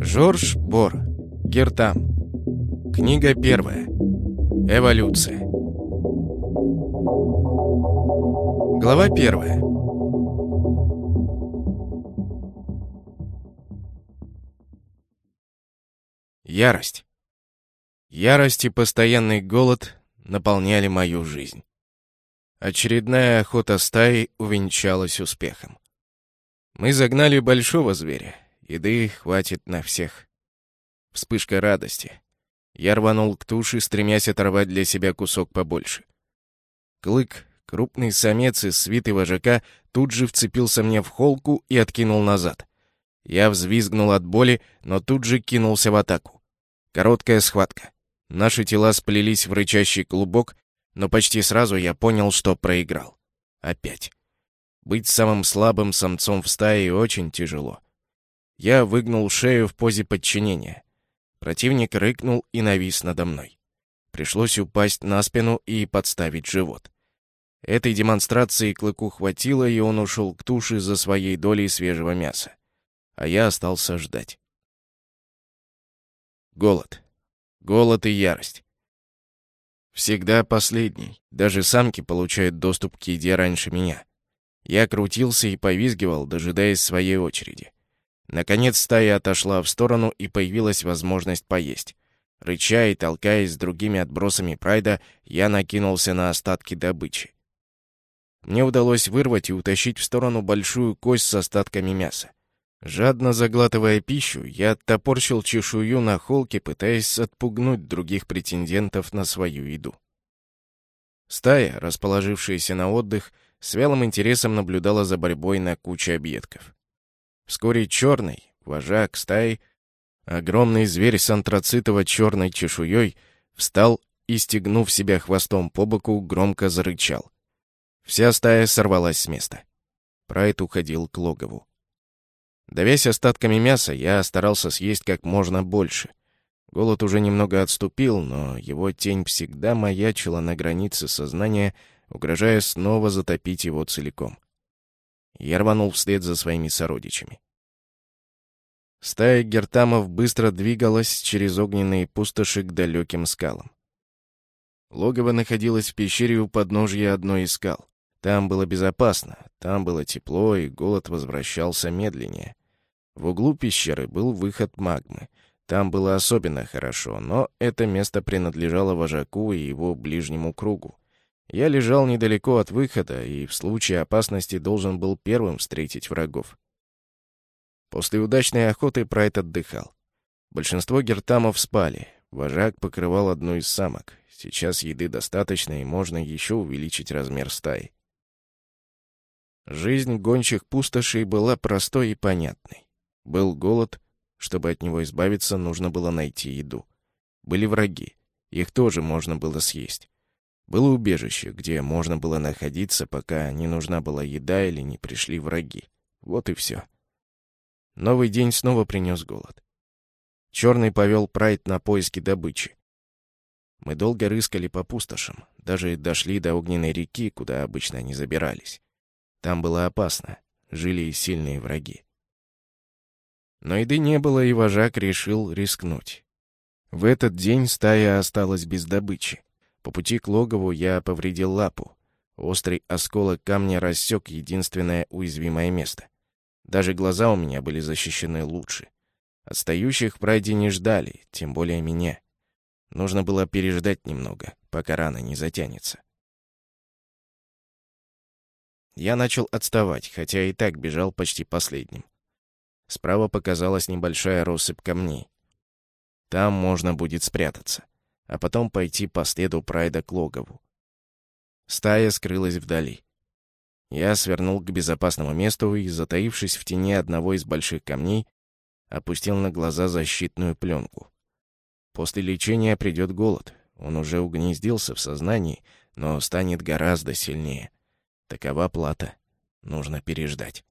Жорж Бор. Гертам. Книга первая. Эволюция. Глава первая. Ярость. Ярость и постоянный голод наполняли мою жизнь. Очередная охота стаи увенчалась успехом. Мы загнали большого зверя. Еды хватит на всех. Вспышка радости. Я рванул к туше, стремясь оторвать для себя кусок побольше. Клык, крупный самец из свиты вожака, тут же вцепился мне в холку и откинул назад. Я взвизгнул от боли, но тут же кинулся в атаку. Короткая схватка. Наши тела сплелись в рычащий клубок, но почти сразу я понял, что проиграл. Опять. Быть самым слабым самцом в стае очень тяжело. Я выгнул шею в позе подчинения. Противник рыкнул и навис надо мной. Пришлось упасть на спину и подставить живот. Этой демонстрации клыку хватило, и он ушел к туше за своей долей свежего мяса. А я остался ждать. Голод. Голод и ярость. Всегда последний. Даже самки получают доступ к еде раньше меня. Я крутился и повизгивал, дожидаясь своей очереди. Наконец стая отошла в сторону, и появилась возможность поесть. Рыча и толкаясь с другими отбросами прайда, я накинулся на остатки добычи. Мне удалось вырвать и утащить в сторону большую кость с остатками мяса. Жадно заглатывая пищу, я оттопорщил чешую на холке, пытаясь отпугнуть других претендентов на свою еду. Стая, расположившаяся на отдых, с вялым интересом наблюдала за борьбой на куче объедков. Вскоре черный, вожак стаи, огромный зверь с антрацитово-черной чешуей, встал и, стегнув себя хвостом по боку, громко зарычал. Вся стая сорвалась с места. Прайд уходил к логову. Давясь остатками мяса, я старался съесть как можно больше. Голод уже немного отступил, но его тень всегда маячила на границе сознания, угрожая снова затопить его целиком. Я рванул вслед за своими сородичами. Стая гертамов быстро двигалась через огненные пустоши к далеким скалам. Логово находилось в пещере у подножья одной из скал. Там было безопасно, там было тепло, и голод возвращался медленнее. В углу пещеры был выход магмы. Там было особенно хорошо, но это место принадлежало вожаку и его ближнему кругу. Я лежал недалеко от выхода и в случае опасности должен был первым встретить врагов. После удачной охоты Прайд отдыхал. Большинство гертамов спали. Вожак покрывал одну из самок. Сейчас еды достаточно, и можно еще увеличить размер стаи. Жизнь гончих пустошей была простой и понятной. Был голод, чтобы от него избавиться, нужно было найти еду. Были враги, их тоже можно было съесть. Было убежище, где можно было находиться, пока не нужна была еда или не пришли враги. Вот и все. Новый день снова принес голод. Черный повел Прайд на поиски добычи. Мы долго рыскали по пустошам, даже дошли до огненной реки, куда обычно они забирались. Там было опасно, жили сильные враги. Но еды не было, и вожак решил рискнуть. В этот день стая осталась без добычи. По пути к логову я повредил лапу. Острый осколок камня рассек единственное уязвимое место. Даже глаза у меня были защищены лучше. Отстающих пройди не ждали, тем более меня. Нужно было переждать немного, пока рана не затянется. Я начал отставать, хотя и так бежал почти последним. Справа показалась небольшая россыпь камней. Там можно будет спрятаться, а потом пойти по следу Прайда к логову. Стая скрылась вдали. Я свернул к безопасному месту и, затаившись в тени одного из больших камней, опустил на глаза защитную пленку. После лечения придет голод. Он уже угнездился в сознании, но станет гораздо сильнее. Такова плата. Нужно переждать.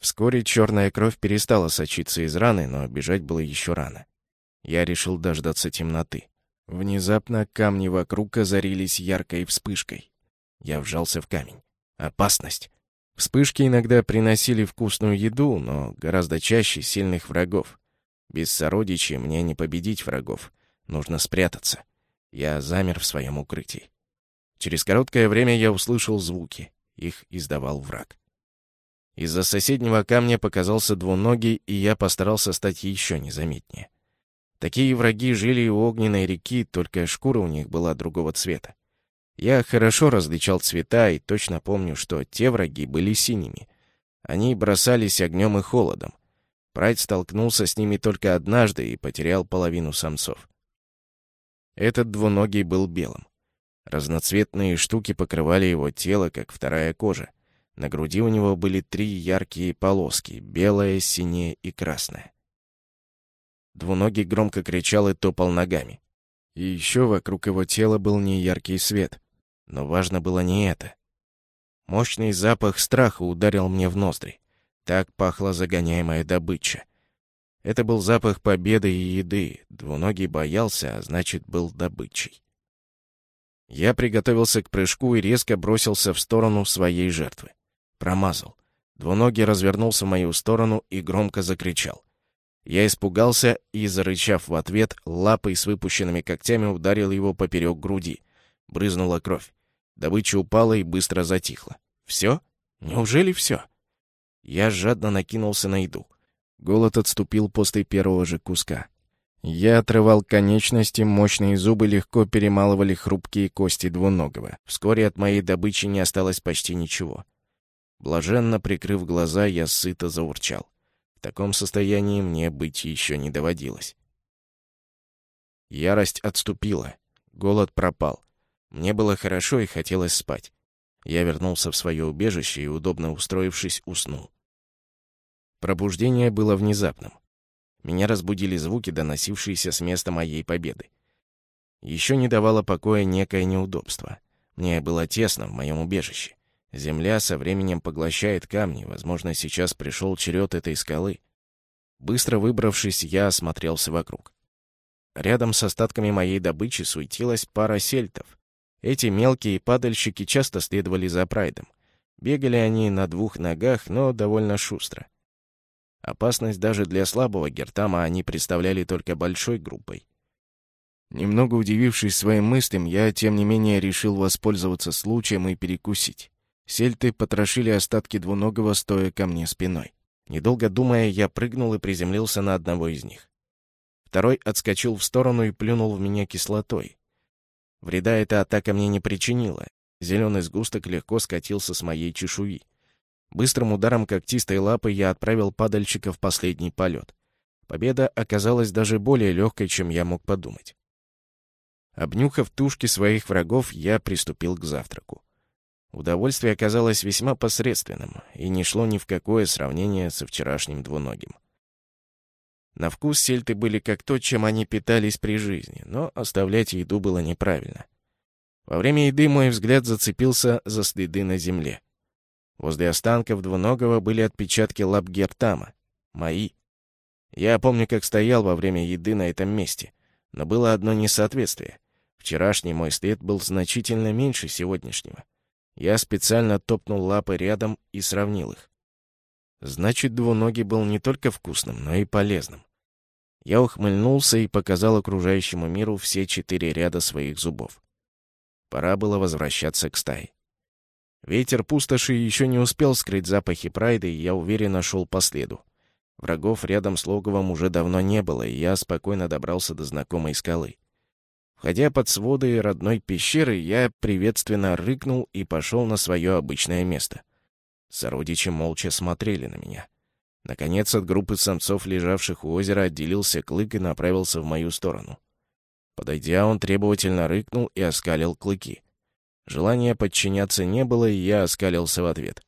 Вскоре черная кровь перестала сочиться из раны, но бежать было еще рано. Я решил дождаться темноты. Внезапно камни вокруг озарились яркой вспышкой. Я вжался в камень. Опасность. Вспышки иногда приносили вкусную еду, но гораздо чаще сильных врагов. Без сородичей мне не победить врагов. Нужно спрятаться. Я замер в своем укрытии. Через короткое время я услышал звуки. Их издавал враг. Из-за соседнего камня показался двуногий, и я постарался стать еще незаметнее. Такие враги жили у огненной реки, только шкура у них была другого цвета. Я хорошо различал цвета и точно помню, что те враги были синими. Они бросались огнем и холодом. Прайд столкнулся с ними только однажды и потерял половину самцов. Этот двуногий был белым. Разноцветные штуки покрывали его тело, как вторая кожа. На груди у него были три яркие полоски — белая, синяя и красная. Двуногий громко кричал и топал ногами. И еще вокруг его тела был неяркий свет. Но важно было не это. Мощный запах страха ударил мне в ноздри. Так пахла загоняемая добыча. Это был запах победы и еды. Двуногий боялся, а значит, был добычей. Я приготовился к прыжку и резко бросился в сторону своей жертвы. Промазал. Двуногий развернулся в мою сторону и громко закричал. Я испугался и, зарычав в ответ, лапой с выпущенными когтями ударил его поперек груди. Брызнула кровь. Добыча упала и быстро затихла. Все? Неужели все? Я жадно накинулся на еду. Голод отступил после первого же куска. Я отрывал конечности, мощные зубы легко перемалывали хрупкие кости двуногого. Вскоре от моей добычи не осталось почти ничего. Блаженно прикрыв глаза, я сыто заурчал. В таком состоянии мне быть еще не доводилось. Ярость отступила. Голод пропал. Мне было хорошо и хотелось спать. Я вернулся в свое убежище и, удобно устроившись, уснул. Пробуждение было внезапным. Меня разбудили звуки, доносившиеся с места моей победы. Еще не давало покоя некое неудобство. Мне было тесно в моем убежище. Земля со временем поглощает камни, возможно, сейчас пришел черед этой скалы. Быстро выбравшись, я осмотрелся вокруг. Рядом с остатками моей добычи суетилась пара сельтов. Эти мелкие падальщики часто следовали за прайдом. Бегали они на двух ногах, но довольно шустро. Опасность даже для слабого гертама они представляли только большой группой. Немного удивившись своим мыслям, я, тем не менее, решил воспользоваться случаем и перекусить. Сельты потрошили остатки двуногого, стоя ко мне спиной. Недолго думая, я прыгнул и приземлился на одного из них. Второй отскочил в сторону и плюнул в меня кислотой. Вреда эта атака мне не причинила. Зеленый сгусток легко скатился с моей чешуи. Быстрым ударом когтистой лапы я отправил падальщика в последний полет. Победа оказалась даже более легкой, чем я мог подумать. Обнюхав тушки своих врагов, я приступил к завтраку. Удовольствие оказалось весьма посредственным и не шло ни в какое сравнение со вчерашним двуногим. На вкус сельты были как то, чем они питались при жизни, но оставлять еду было неправильно. Во время еды мой взгляд зацепился за следы на земле. Возле останков двуногого были отпечатки лап Гертама. Мои. Я помню, как стоял во время еды на этом месте, но было одно несоответствие. Вчерашний мой след был значительно меньше сегодняшнего. Я специально топнул лапы рядом и сравнил их. Значит, двуногий был не только вкусным, но и полезным. Я ухмыльнулся и показал окружающему миру все четыре ряда своих зубов. Пора было возвращаться к стае. Ветер пустоши еще не успел скрыть запахи прайда, и я уверенно шел по следу. Врагов рядом с логовом уже давно не было, и я спокойно добрался до знакомой скалы. Входя под своды родной пещеры, я приветственно рыкнул и пошел на свое обычное место. Сородичи молча смотрели на меня. Наконец от группы самцов, лежавших у озера, отделился клык и направился в мою сторону. Подойдя, он требовательно рыкнул и оскалил клыки. Желания подчиняться не было, и я оскалился в ответ.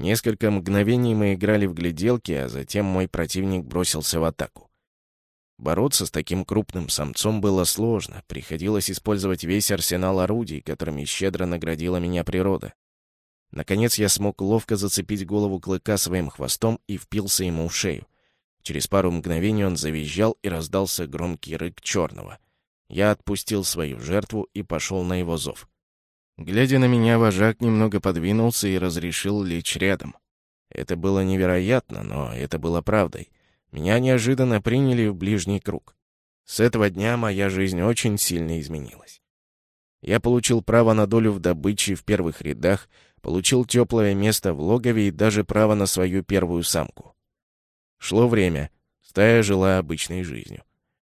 Несколько мгновений мы играли в гляделки, а затем мой противник бросился в атаку. Бороться с таким крупным самцом было сложно, приходилось использовать весь арсенал орудий, которыми щедро наградила меня природа. Наконец я смог ловко зацепить голову клыка своим хвостом и впился ему в шею. Через пару мгновений он завизжал и раздался громкий рык черного. Я отпустил свою жертву и пошел на его зов. Глядя на меня, вожак немного подвинулся и разрешил лечь рядом. Это было невероятно, но это было правдой. Меня неожиданно приняли в ближний круг. С этого дня моя жизнь очень сильно изменилась. Я получил право на долю в добыче в первых рядах, получил теплое место в логове и даже право на свою первую самку. Шло время, стая жила обычной жизнью.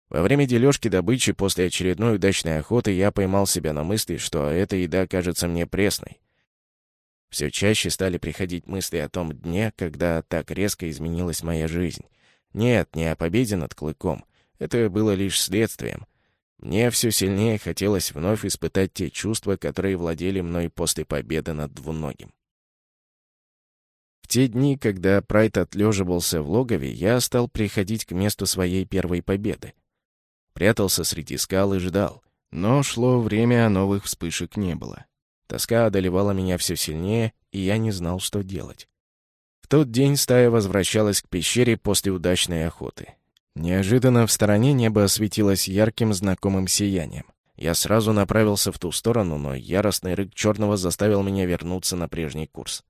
Во время дележки добычи после очередной удачной охоты я поймал себя на мысли, что эта еда кажется мне пресной. Все чаще стали приходить мысли о том дне, когда так резко изменилась моя жизнь. Нет, не о победе над Клыком. Это было лишь следствием. Мне все сильнее хотелось вновь испытать те чувства, которые владели мной после победы над двуногим. В те дни, когда Прайд отлеживался в логове, я стал приходить к месту своей первой победы. Прятался среди скал и ждал. Но шло время, а новых вспышек не было. Тоска одолевала меня все сильнее, и я не знал, что делать. Тот день стая возвращалась к пещере после удачной охоты. Неожиданно в стороне небо осветилось ярким знакомым сиянием. Я сразу направился в ту сторону, но яростный рык черного заставил меня вернуться на прежний курс.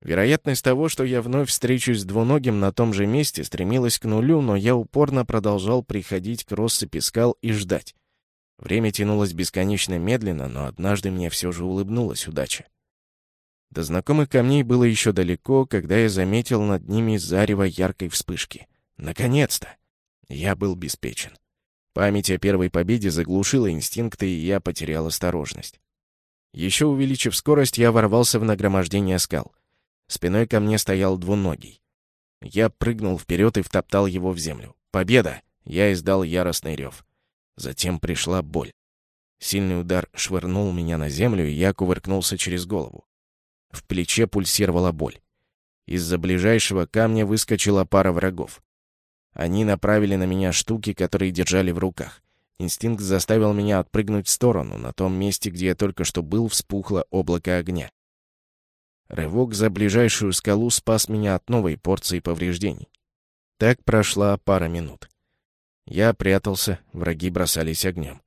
Вероятность того, что я вновь встречусь с двуногим на том же месте, стремилась к нулю, но я упорно продолжал приходить к россыпи скал и ждать. Время тянулось бесконечно медленно, но однажды мне все же улыбнулась удача. До знакомых камней было еще далеко, когда я заметил над ними зарево яркой вспышки. Наконец-то! Я был беспечен. Память о первой победе заглушила инстинкты, и я потерял осторожность. Еще увеличив скорость, я ворвался в нагромождение скал. Спиной ко мне стоял двуногий. Я прыгнул вперед и втоптал его в землю. «Победа!» Я издал яростный рев. Затем пришла боль. Сильный удар швырнул меня на землю, и я кувыркнулся через голову. В плече пульсировала боль. Из-за ближайшего камня выскочила пара врагов. Они направили на меня штуки, которые держали в руках. Инстинкт заставил меня отпрыгнуть в сторону. На том месте, где я только что был, вспухло облако огня. Рывок за ближайшую скалу спас меня от новой порции повреждений. Так прошла пара минут. Я прятался, враги бросались огнем.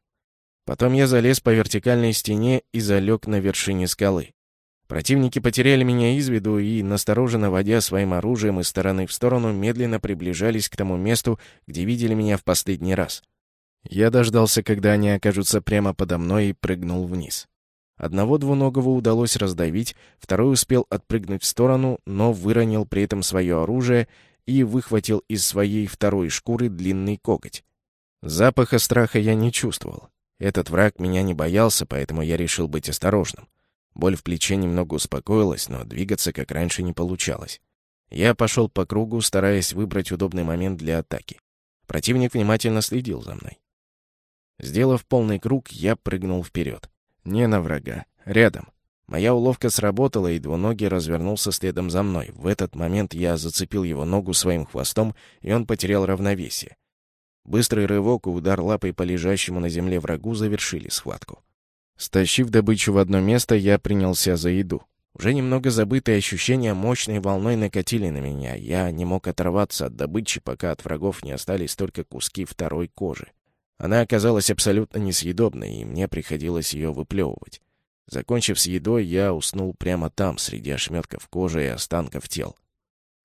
Потом я залез по вертикальной стене и залег на вершине скалы. Противники потеряли меня из виду и, настороженно водя своим оружием из стороны в сторону, медленно приближались к тому месту, где видели меня в последний раз. Я дождался, когда они окажутся прямо подо мной, и прыгнул вниз. Одного двуногого удалось раздавить, второй успел отпрыгнуть в сторону, но выронил при этом свое оружие и выхватил из своей второй шкуры длинный коготь. Запаха страха я не чувствовал. Этот враг меня не боялся, поэтому я решил быть осторожным. Боль в плече немного успокоилась, но двигаться как раньше не получалось. Я пошел по кругу, стараясь выбрать удобный момент для атаки. Противник внимательно следил за мной. Сделав полный круг, я прыгнул вперед. Не на врага, рядом. Моя уловка сработала, и двуногий развернулся следом за мной. В этот момент я зацепил его ногу своим хвостом, и он потерял равновесие. Быстрый рывок и удар лапой по лежащему на земле врагу завершили схватку. Стащив добычу в одно место, я принялся за еду. Уже немного забытые ощущения мощной волной накатили на меня. Я не мог оторваться от добычи, пока от врагов не остались только куски второй кожи. Она оказалась абсолютно несъедобной, и мне приходилось ее выплевывать. Закончив с едой, я уснул прямо там, среди ошметков кожи и останков тел.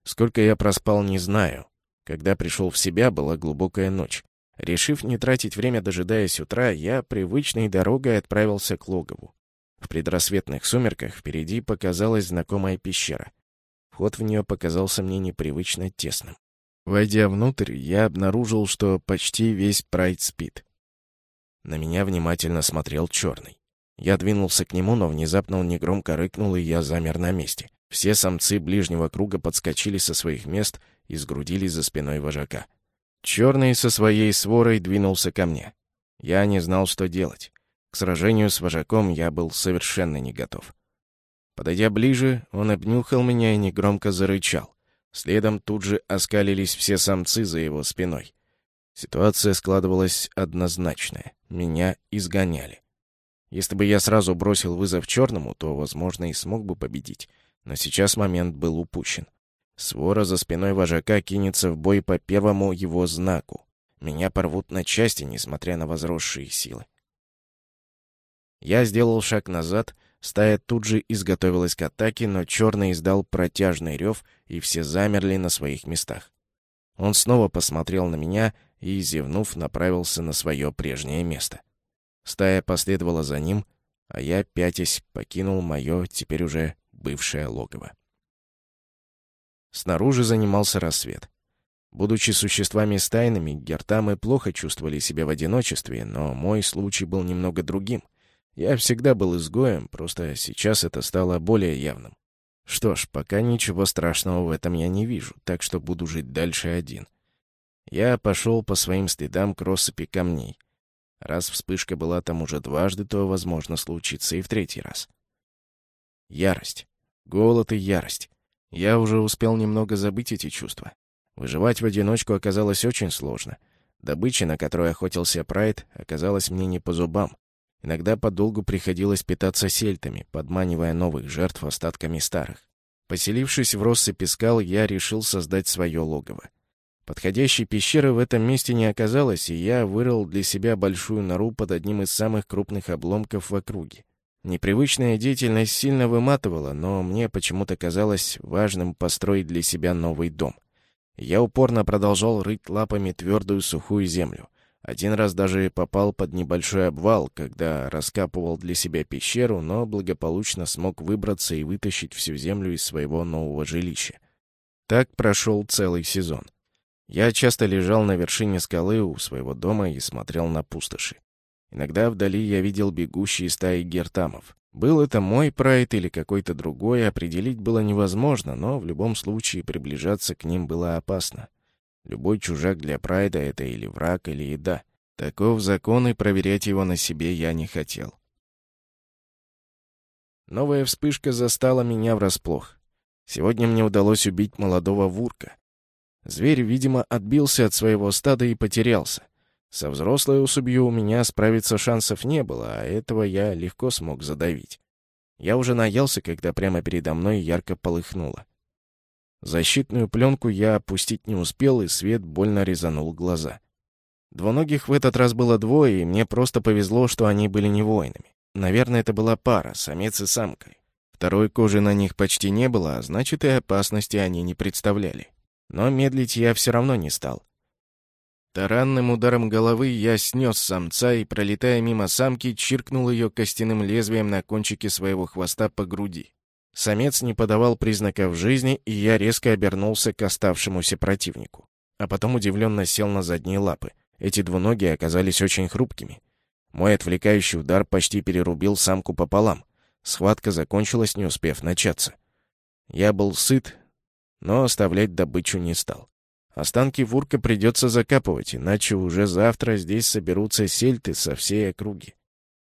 Сколько я проспал, не знаю. Когда пришел в себя, была глубокая ночь. Решив не тратить время, дожидаясь утра, я привычной дорогой отправился к логову. В предрассветных сумерках впереди показалась знакомая пещера. Вход в нее показался мне непривычно тесным. Войдя внутрь, я обнаружил, что почти весь прайд спит. На меня внимательно смотрел черный. Я двинулся к нему, но внезапно он негромко рыкнул, и я замер на месте. Все самцы ближнего круга подскочили со своих мест и сгрудились за спиной вожака. Черный со своей сворой двинулся ко мне. Я не знал, что делать. К сражению с вожаком я был совершенно не готов. Подойдя ближе, он обнюхал меня и негромко зарычал. Следом тут же оскалились все самцы за его спиной. Ситуация складывалась однозначная. Меня изгоняли. Если бы я сразу бросил вызов черному, то, возможно, и смог бы победить. Но сейчас момент был упущен. Свора за спиной вожака кинется в бой по первому его знаку. Меня порвут на части, несмотря на возросшие силы. Я сделал шаг назад, стая тут же изготовилась к атаке, но черный издал протяжный рев, и все замерли на своих местах. Он снова посмотрел на меня и, зевнув, направился на свое прежнее место. Стая последовала за ним, а я, пятясь, покинул мое, теперь уже бывшее логово. Снаружи занимался рассвет. Будучи существами стайными, гертамы плохо чувствовали себя в одиночестве, но мой случай был немного другим. Я всегда был изгоем, просто сейчас это стало более явным. Что ж, пока ничего страшного в этом я не вижу, так что буду жить дальше один. Я пошел по своим следам к россыпи камней. Раз вспышка была там уже дважды, то, возможно, случится и в третий раз. Ярость. Голод и ярость. Я уже успел немного забыть эти чувства. Выживать в одиночку оказалось очень сложно. Добыча, на которую охотился Прайд, оказалась мне не по зубам. Иногда подолгу приходилось питаться сельтами, подманивая новых жертв остатками старых. Поселившись в россыпи скал, я решил создать свое логово. Подходящей пещеры в этом месте не оказалось, и я вырыл для себя большую нору под одним из самых крупных обломков в округе. Непривычная деятельность сильно выматывала, но мне почему-то казалось важным построить для себя новый дом. Я упорно продолжал рыть лапами твердую сухую землю. Один раз даже попал под небольшой обвал, когда раскапывал для себя пещеру, но благополучно смог выбраться и вытащить всю землю из своего нового жилища. Так прошел целый сезон. Я часто лежал на вершине скалы у своего дома и смотрел на пустоши. Иногда вдали я видел бегущие стаи гертамов. Был это мой прайд или какой-то другой, определить было невозможно, но в любом случае приближаться к ним было опасно. Любой чужак для прайда — это или враг, или еда. Таков закон, и проверять его на себе я не хотел. Новая вспышка застала меня врасплох. Сегодня мне удалось убить молодого вурка. Зверь, видимо, отбился от своего стада и потерялся. Со взрослой особью у меня справиться шансов не было, а этого я легко смог задавить. Я уже наелся, когда прямо передо мной ярко полыхнуло. Защитную пленку я опустить не успел, и свет больно резанул глаза. Двуногих в этот раз было двое, и мне просто повезло, что они были не воинами. Наверное, это была пара, самец и самка. Второй кожи на них почти не было, а значит, и опасности они не представляли. Но медлить я все равно не стал. Таранным ударом головы я снес самца и, пролетая мимо самки, чиркнул ее костяным лезвием на кончике своего хвоста по груди. Самец не подавал признаков жизни, и я резко обернулся к оставшемуся противнику. А потом удивленно сел на задние лапы. Эти двуногие оказались очень хрупкими. Мой отвлекающий удар почти перерубил самку пополам. Схватка закончилась, не успев начаться. Я был сыт, но оставлять добычу не стал. Останки Вурка придется закапывать, иначе уже завтра здесь соберутся сельты со всей округи.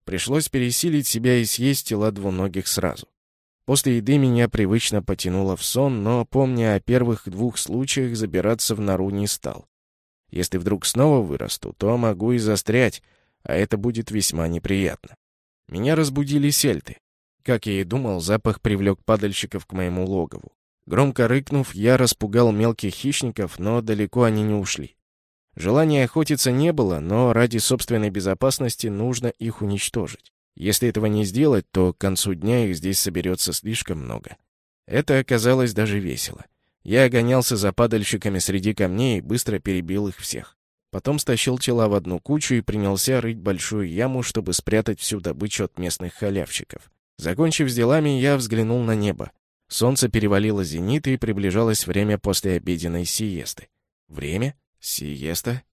Пришлось пересилить себя и съесть тела двуногих сразу. После еды меня привычно потянуло в сон, но, помня о первых двух случаях, забираться в нору не стал. Если вдруг снова вырасту, то могу и застрять, а это будет весьма неприятно. Меня разбудили сельты. Как я и думал, запах привлек падальщиков к моему логову. Громко рыкнув, я распугал мелких хищников, но далеко они не ушли. Желания охотиться не было, но ради собственной безопасности нужно их уничтожить. Если этого не сделать, то к концу дня их здесь соберется слишком много. Это оказалось даже весело. Я гонялся за падальщиками среди камней и быстро перебил их всех. Потом стащил тела в одну кучу и принялся рыть большую яму, чтобы спрятать всю добычу от местных халявщиков. Закончив с делами, я взглянул на небо. Солнце перевалило зенит, и приближалось время после обеденной сиесты. Время? Сиеста?